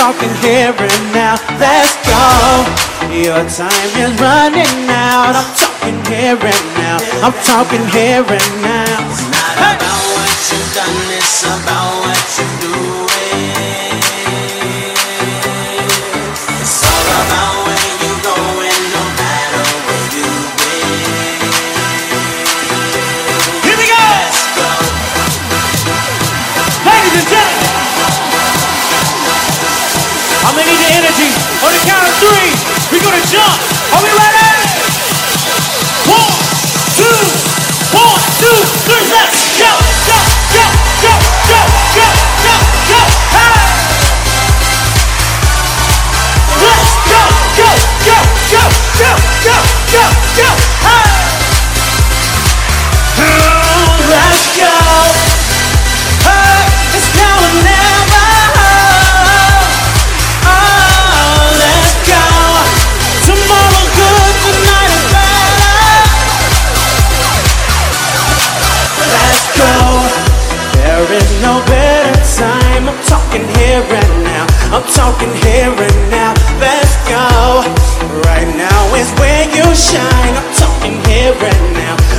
talking here and now. Let's go. Your time is running out. I'm talking here and now. I'm talking here and now.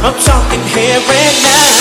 I'm talking here and now.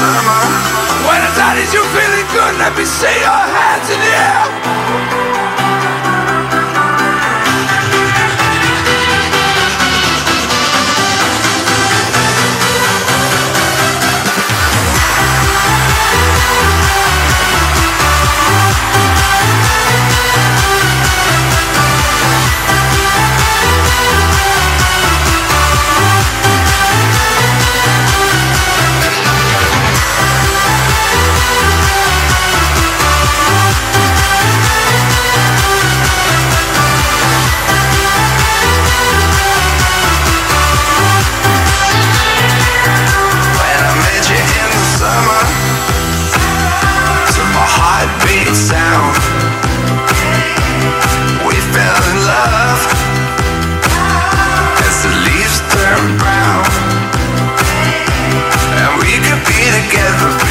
summer. When I tide is you feeling good, let me see your hands in the air. together.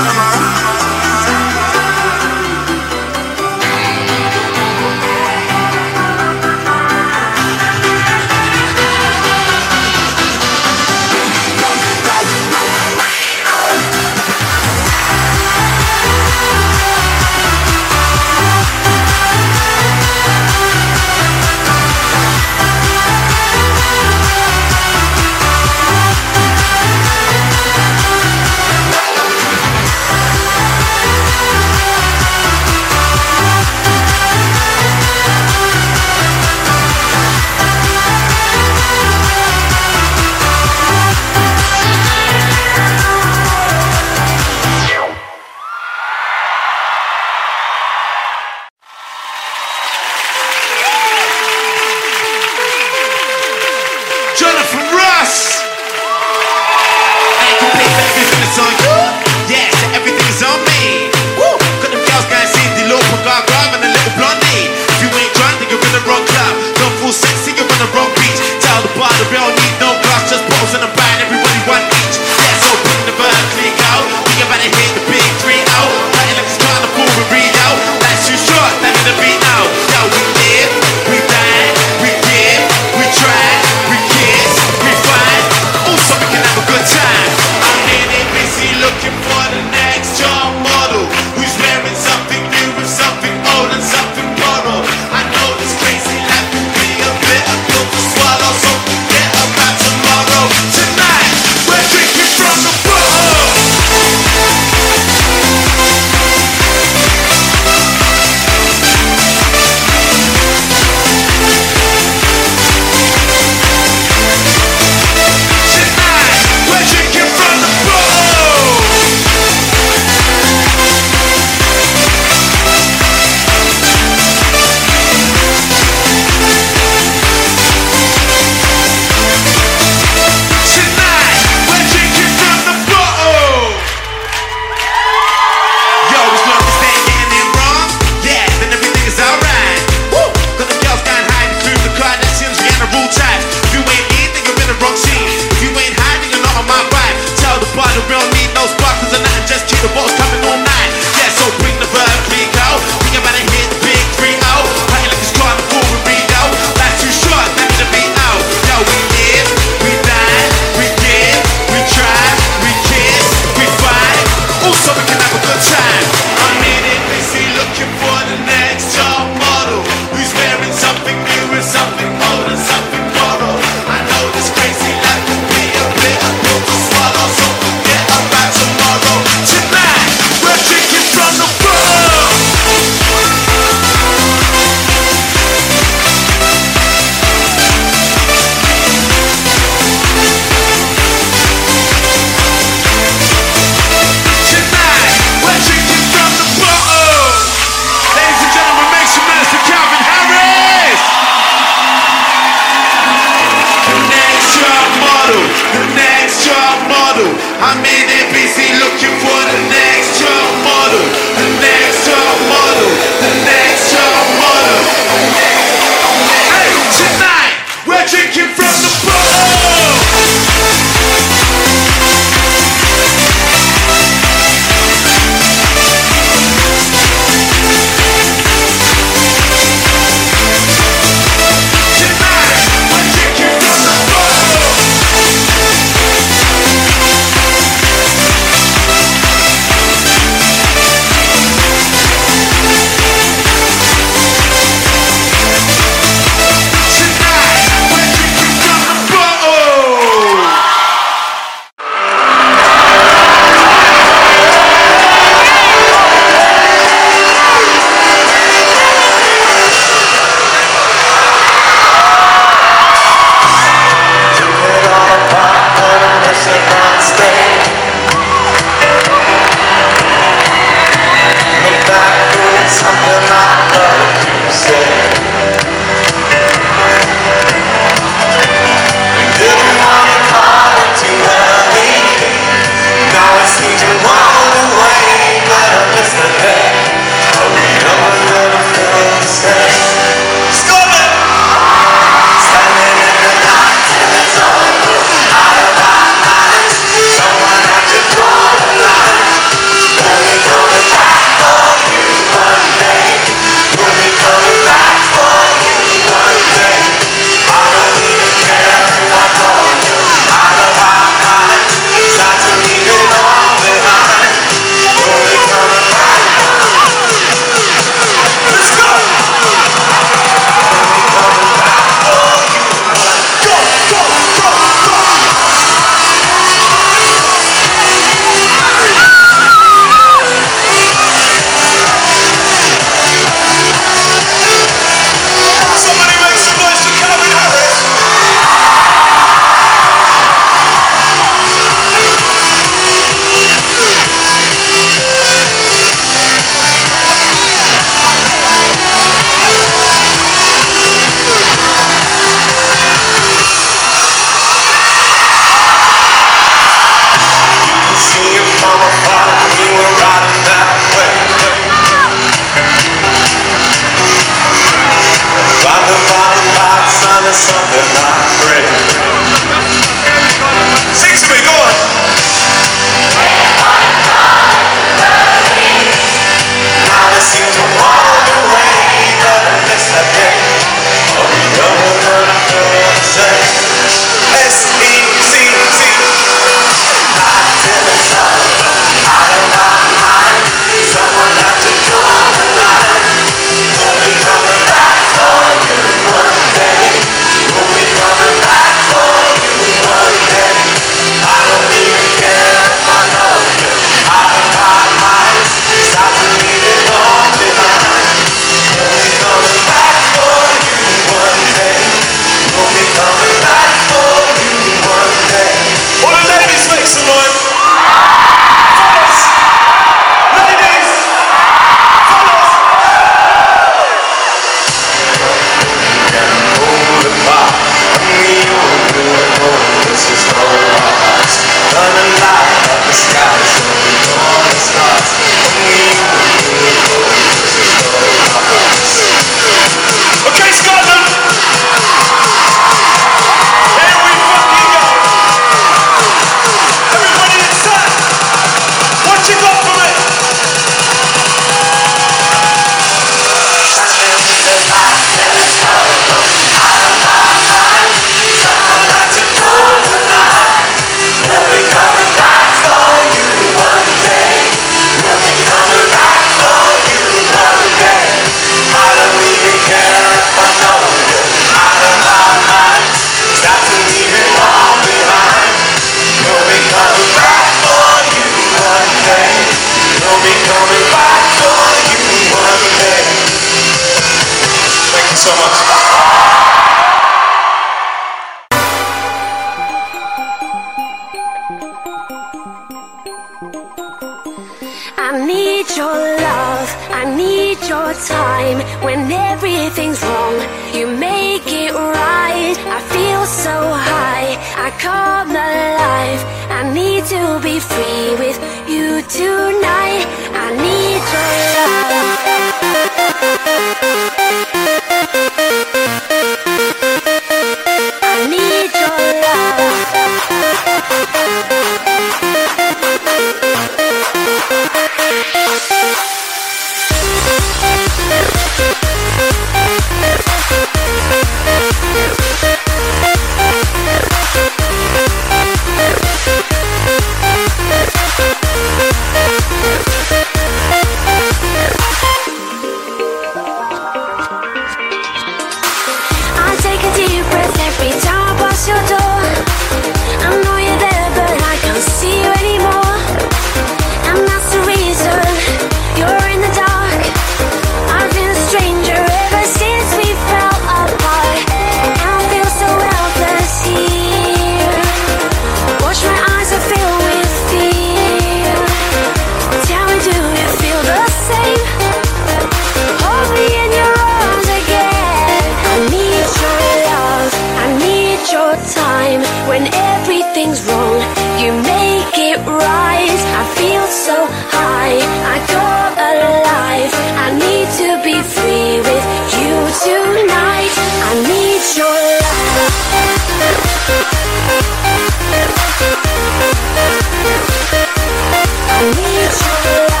Need your love.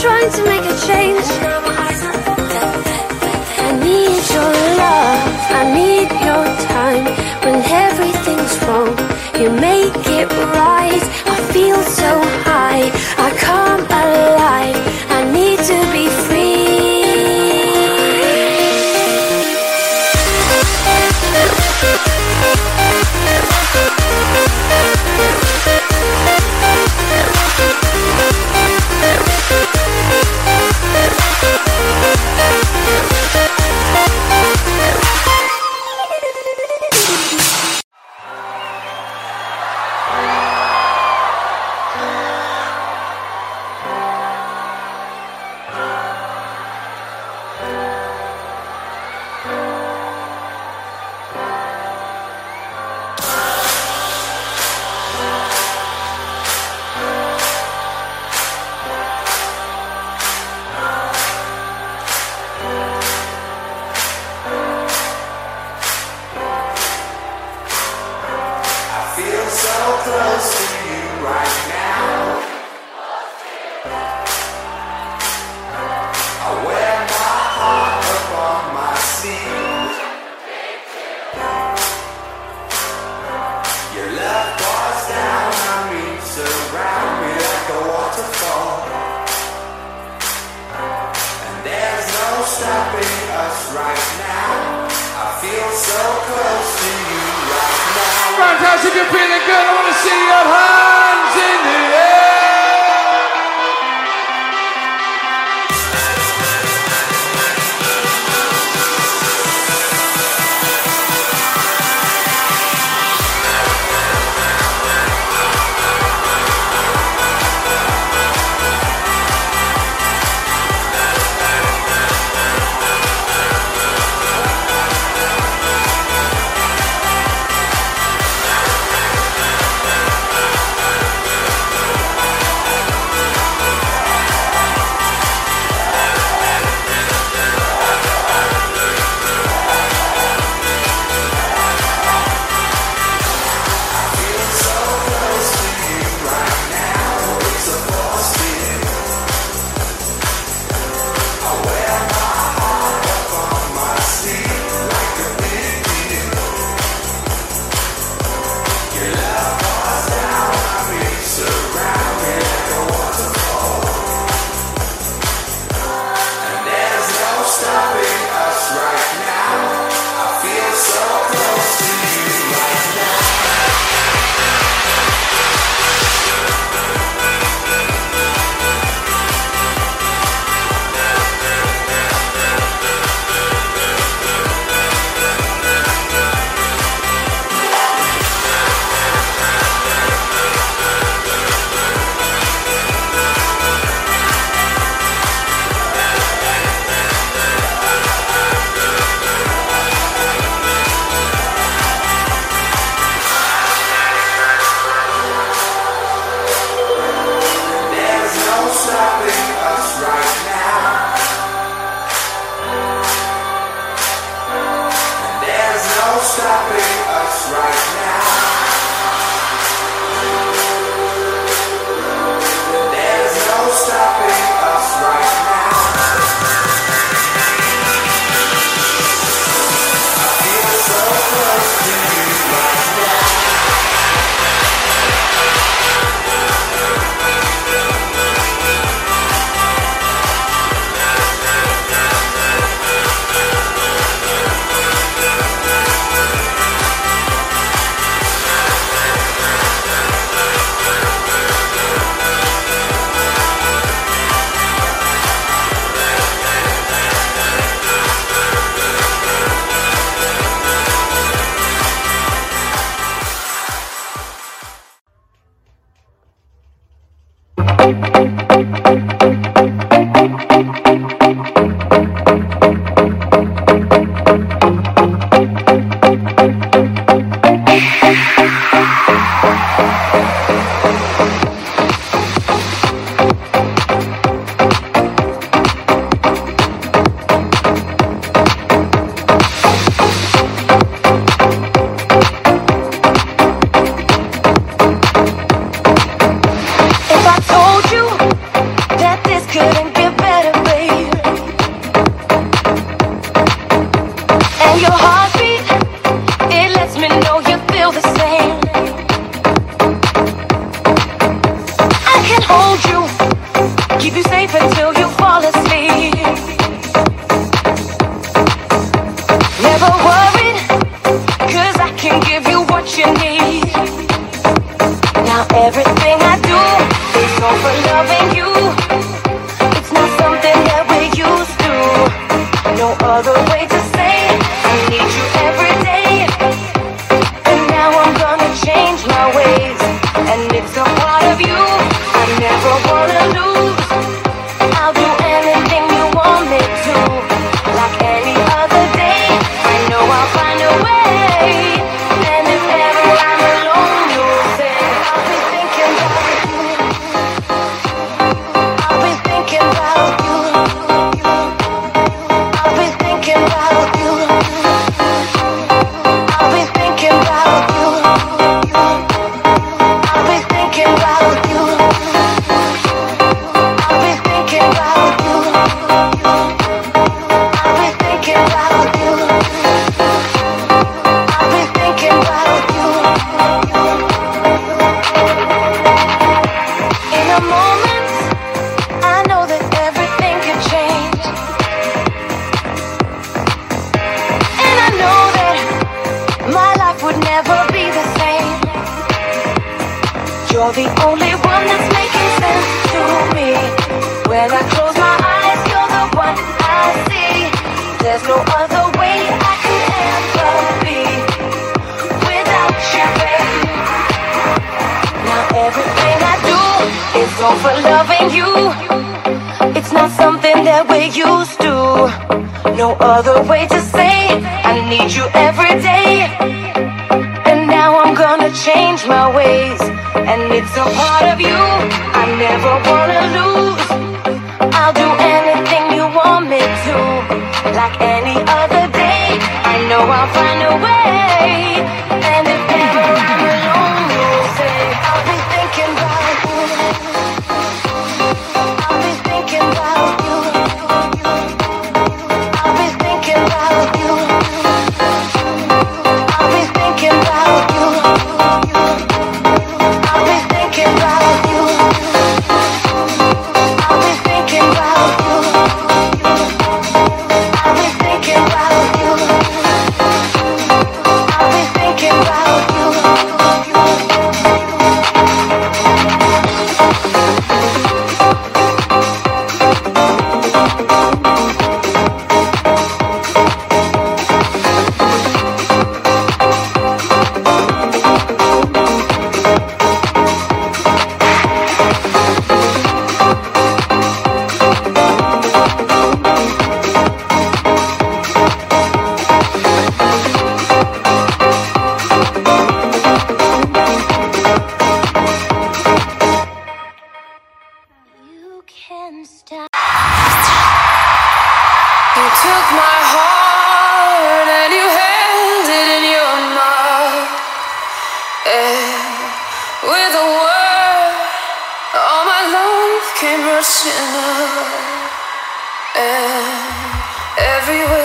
Trying to make a change. safe until you fall asleep. want something that we used to. No other way to say, I need you every day. And now I'm gonna change my ways. And it's a part of you I never wanna lose. I'll do anything you want me to, like any other.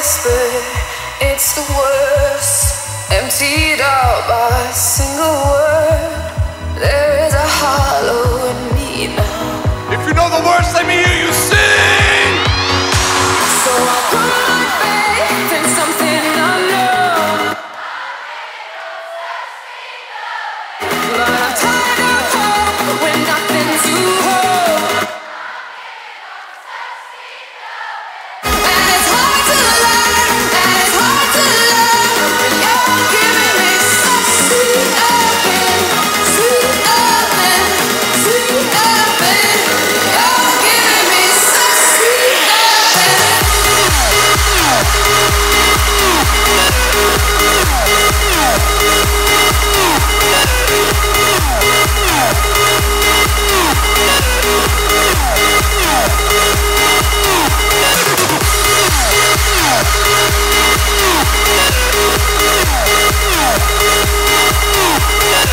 whisper, it's the worst. Emptied out by a single word. Yeah.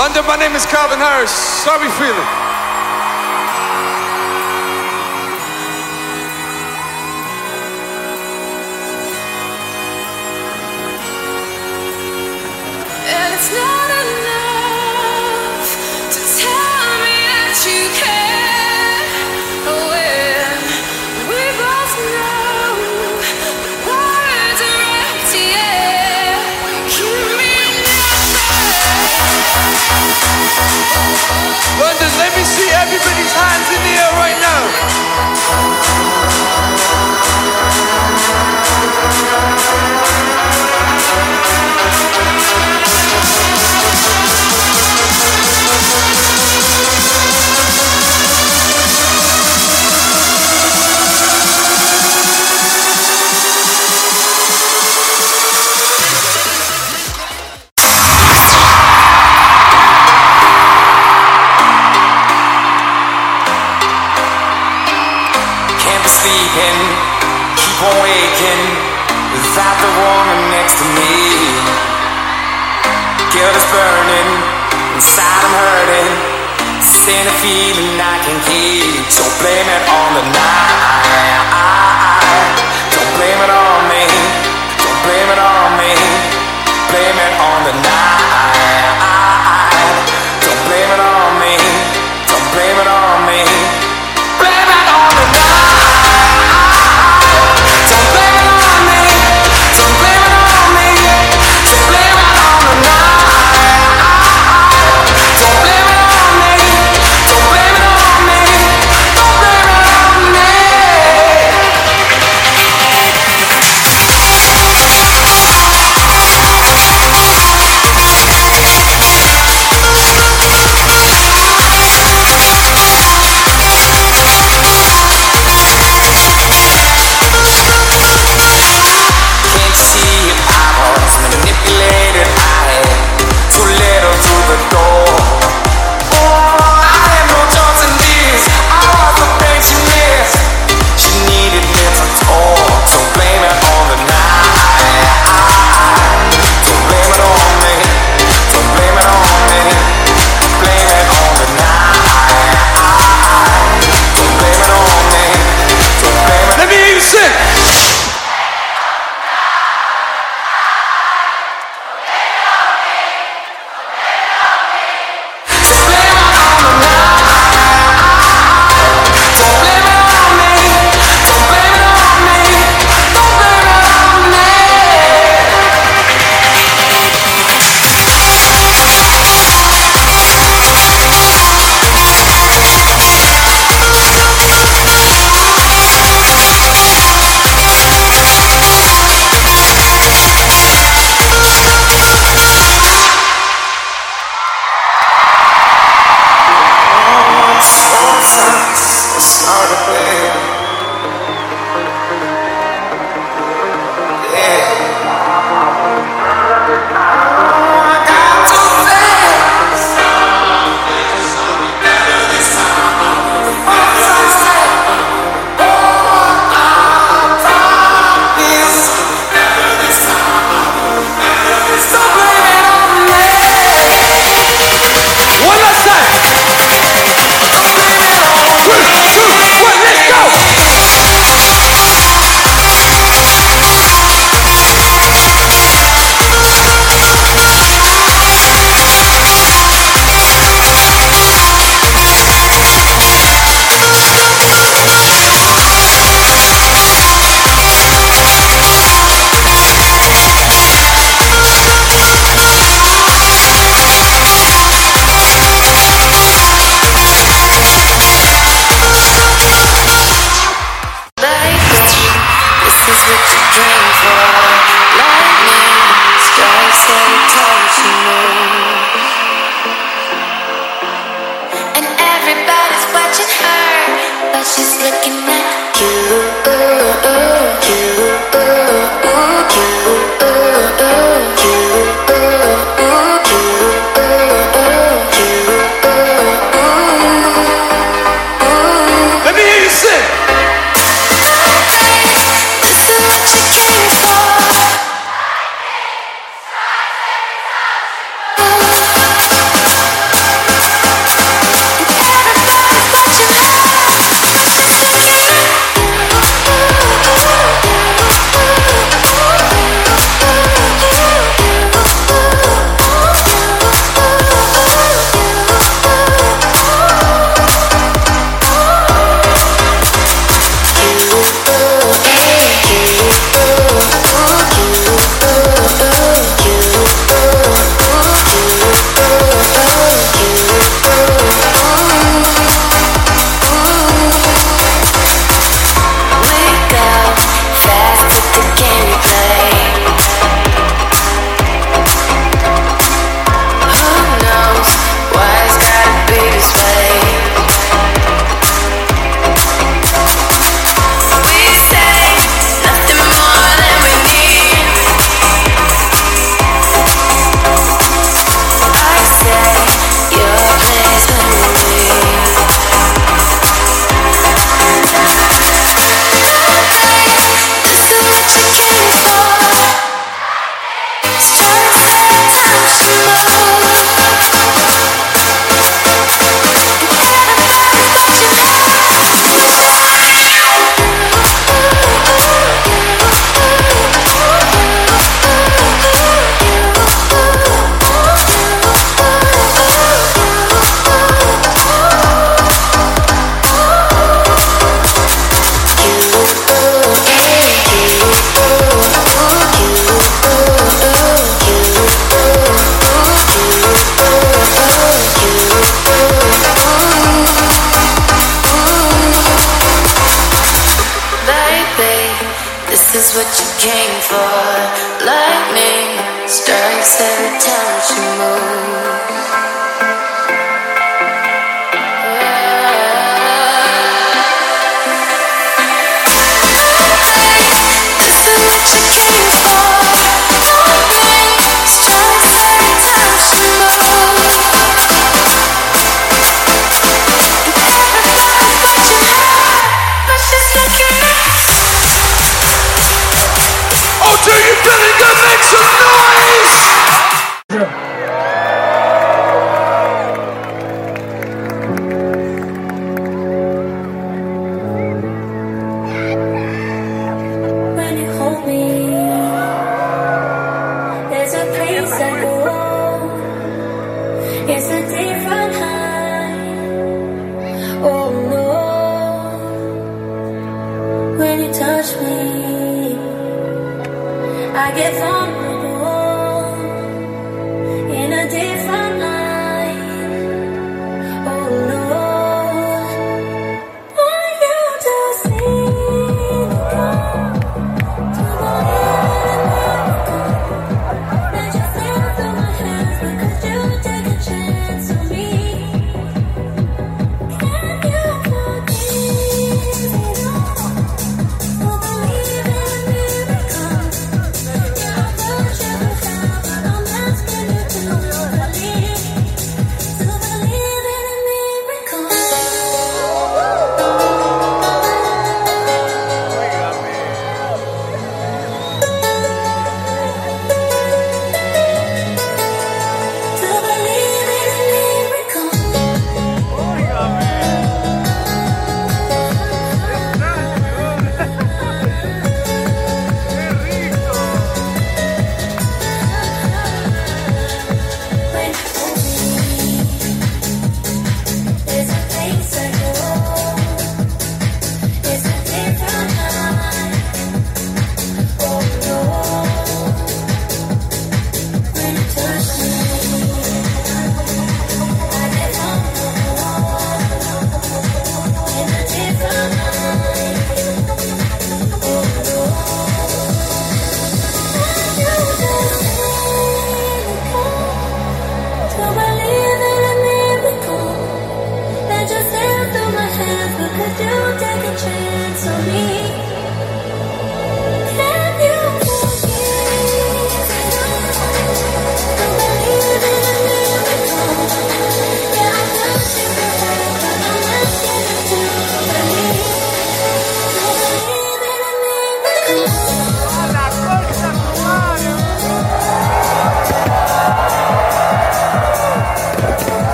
London, my name is Calvin Harris. Sorry feeling. can you.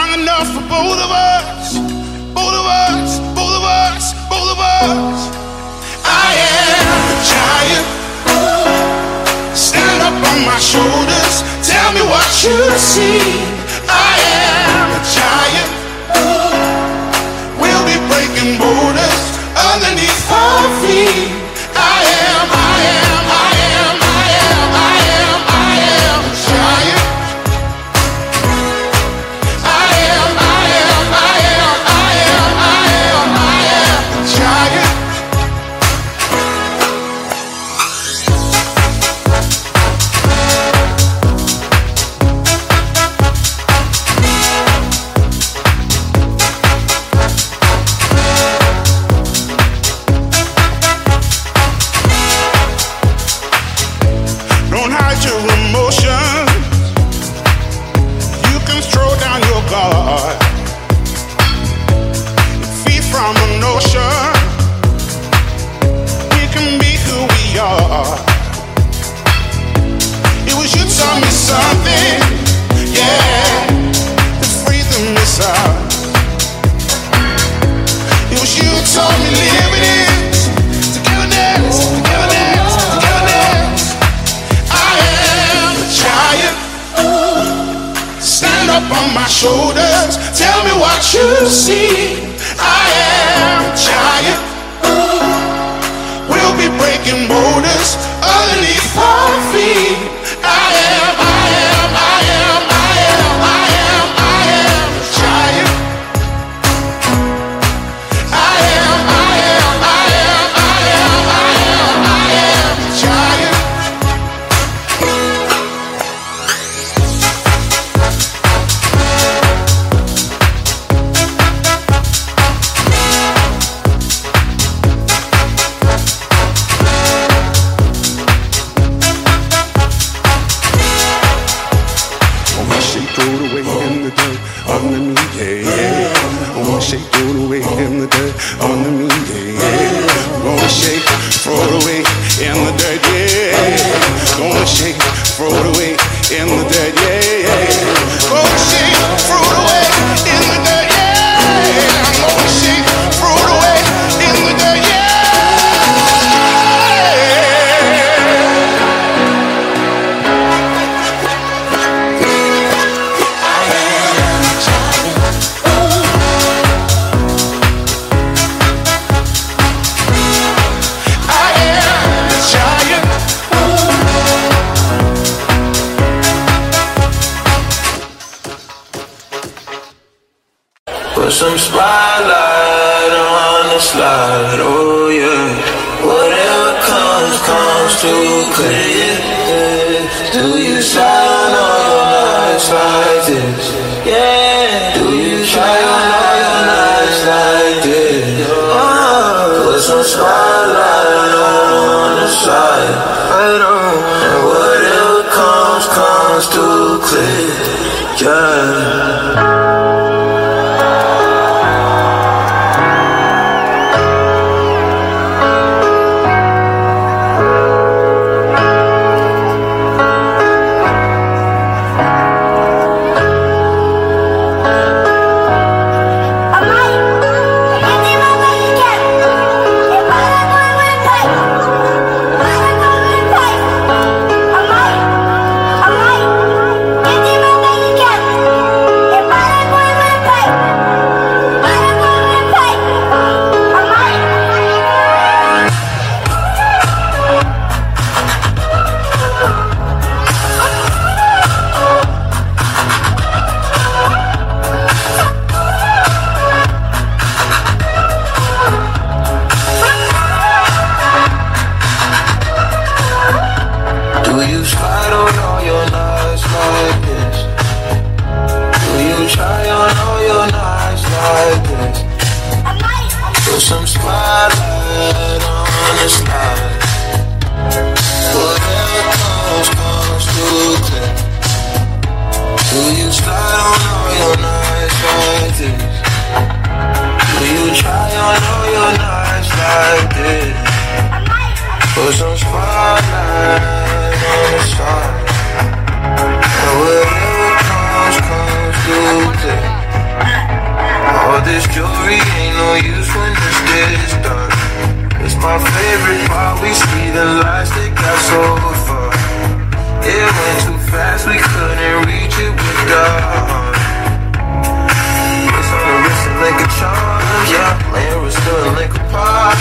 Strong enough for both of us. Both of us, both of us, both of us. I am a giant. Stand up on my shoulders. Tell me what you see. I am a giant. We'll be breaking borders underneath our feet.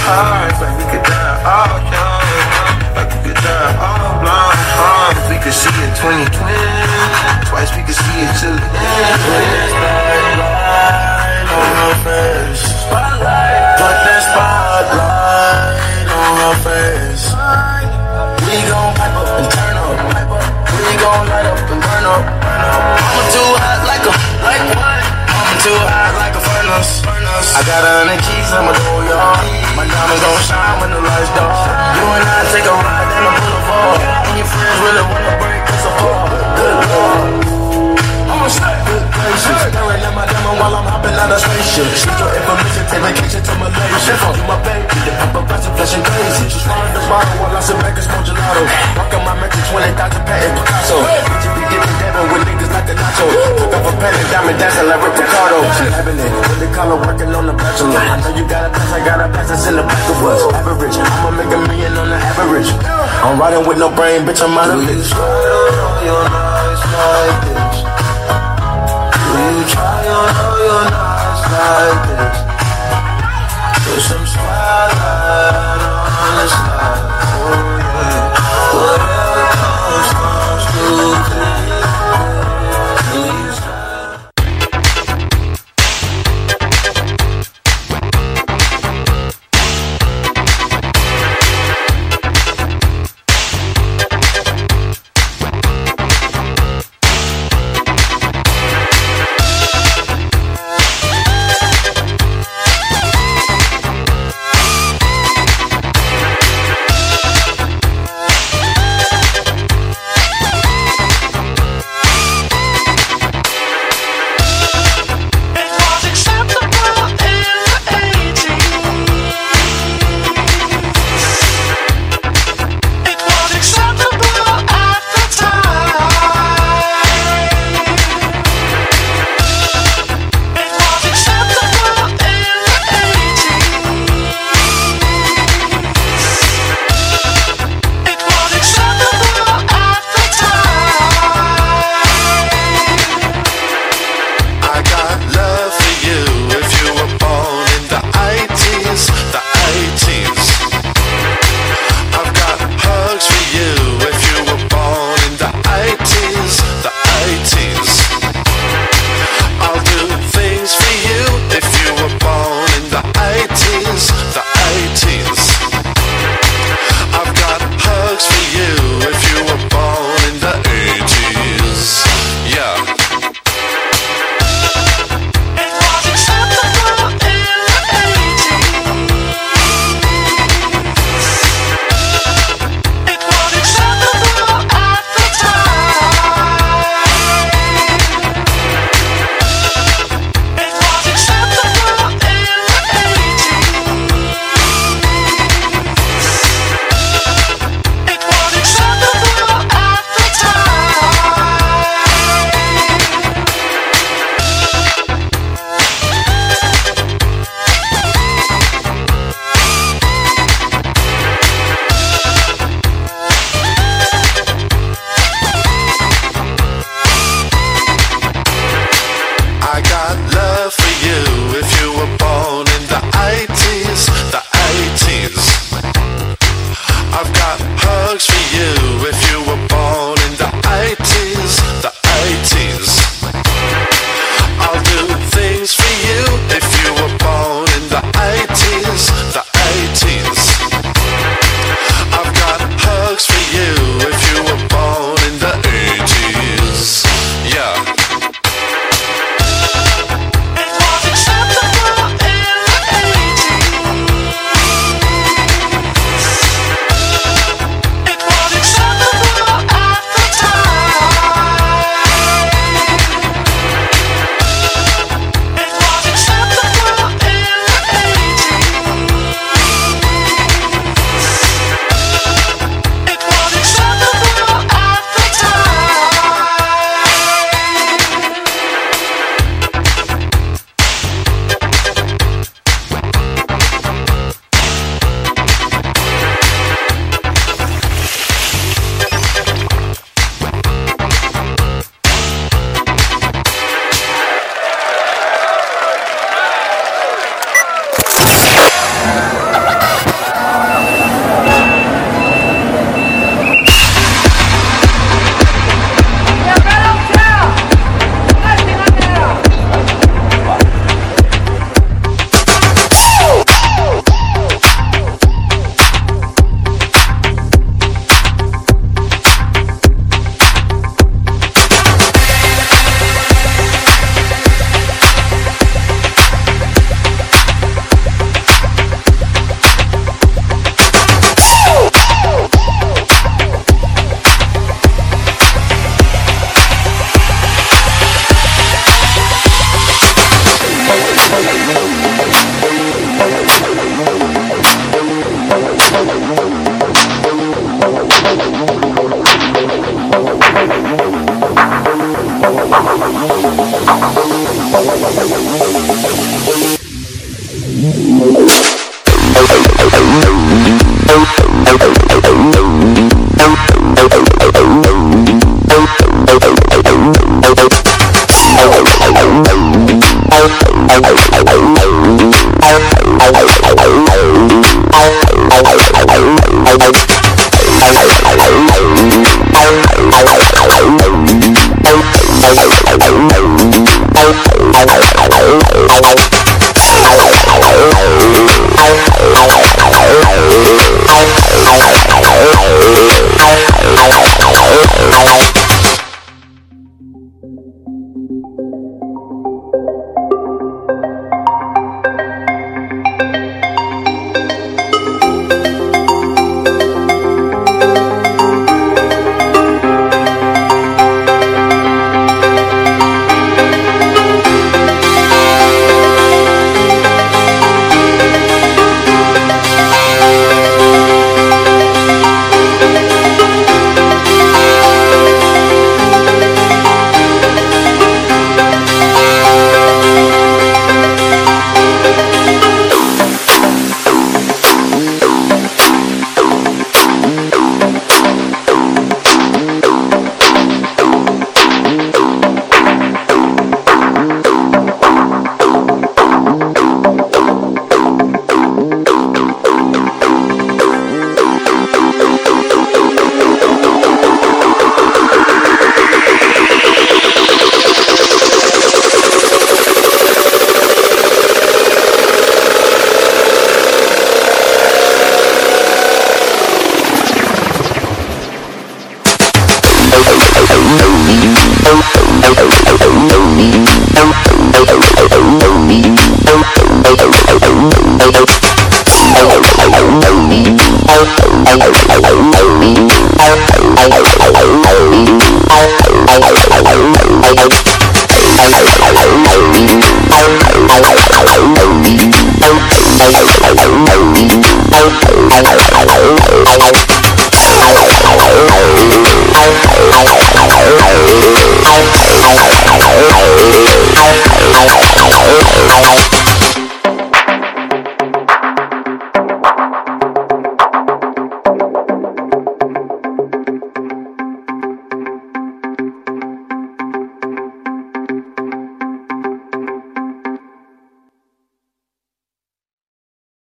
Like we could die oh, all young, like we could die all blind. If we could see it 2020, twice we could see it spotlight on her face. Put that spotlight on her face. We gon' pipe up and turn up. We gon' light up and burn up. Too hot like a like what? Too hot like a furnace. I got a hundred G's, I'ma do y'all. My diamonds gon' shine when the lights dark. You and I take a ride down the boulevard. And your friends really wanna break us apart. Good lord. I'ma. Staring at my while I'm hopping out of spaceship. Shoot your information, take vacation to Malaysia. You my the flashing crazy. Just swallowed the while I sit back and smoke gelato. Rockin' my Metro 20,000 patent Picasso. Bitch, you be with like a pen and diamond dancing like Rick Ricardo. She having it, with the color working on the. I know you got a pass, I got a pass that's in the. Average, I'ma make a million on the average. I'm riding with no brain, bitch, I'm out of it. your nights like this? Do you try on all your nights like this? Put some spotlight on.